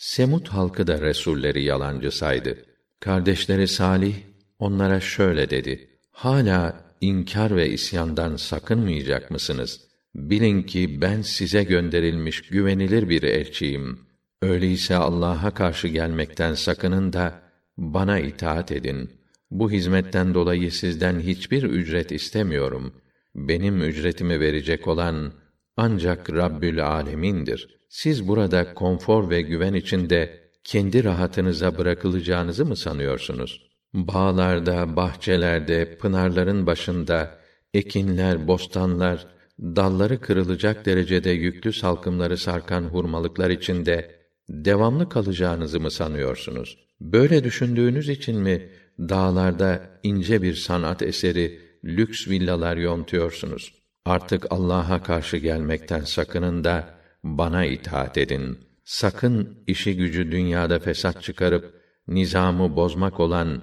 Semut halkı da resulleri yalancı saydı. Kardeşleri Salih onlara şöyle dedi: Hala inkar ve isyandan sakınmayacak mısınız? Bilin ki ben size gönderilmiş güvenilir bir elçiyim. Öyleyse Allah'a karşı gelmekten sakının da bana itaat edin. Bu hizmetten dolayı sizden hiçbir ücret istemiyorum. Benim ücretimi verecek olan ancak Rabbül Alemin'dir. Siz burada konfor ve güven içinde kendi rahatınıza bırakılacağınızı mı sanıyorsunuz? Bağlarda, bahçelerde, pınarların başında ekinler, bostanlar, dalları kırılacak derecede yüklü salkımları sarkan hurmalıklar içinde devamlı kalacağınızı mı sanıyorsunuz? Böyle düşündüğünüz için mi dağlarda ince bir sanat eseri, lüks villalar yontuyorsunuz? Artık Allah'a karşı gelmekten sakının da bana itaat edin. Sakın işi gücü dünyada fesat çıkarıp nizamı bozmak olan,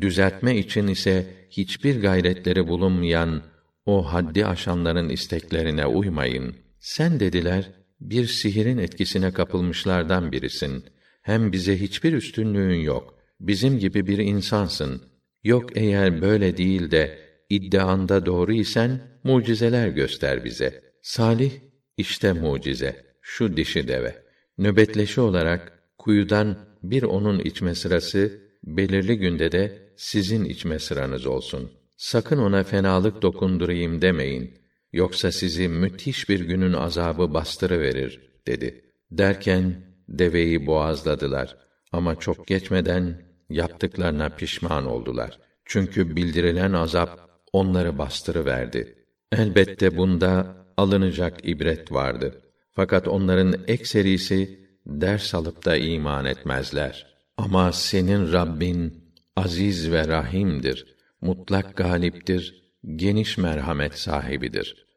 düzeltme için ise hiçbir gayretleri bulunmayan o haddi aşanların isteklerine uymayın. Sen dediler, bir sihirin etkisine kapılmışlardan birisin. Hem bize hiçbir üstünlüğün yok. Bizim gibi bir insansın. Yok eğer böyle değil de iddianda doğru isen mucizeler göster bize. Salih işte mucize. Şu dişi deve. Nöbetleşi olarak kuyudan bir onun içme sırası, belirli günde de sizin içme sıranız olsun. Sakın ona fenalık dokundurayım demeyin. Yoksa sizi müthiş bir günün azabı bastırıverir, dedi. Derken, deveyi boğazladılar. Ama çok geçmeden, yaptıklarına pişman oldular. Çünkü bildirilen azap, onları bastırıverdi. Elbette bunda, alınacak ibret vardı. Fakat onların ekserisi, ders alıp da iman etmezler. Ama senin Rabbin, aziz ve rahimdir.'' mutlak galiptir, geniş merhamet sahibidir.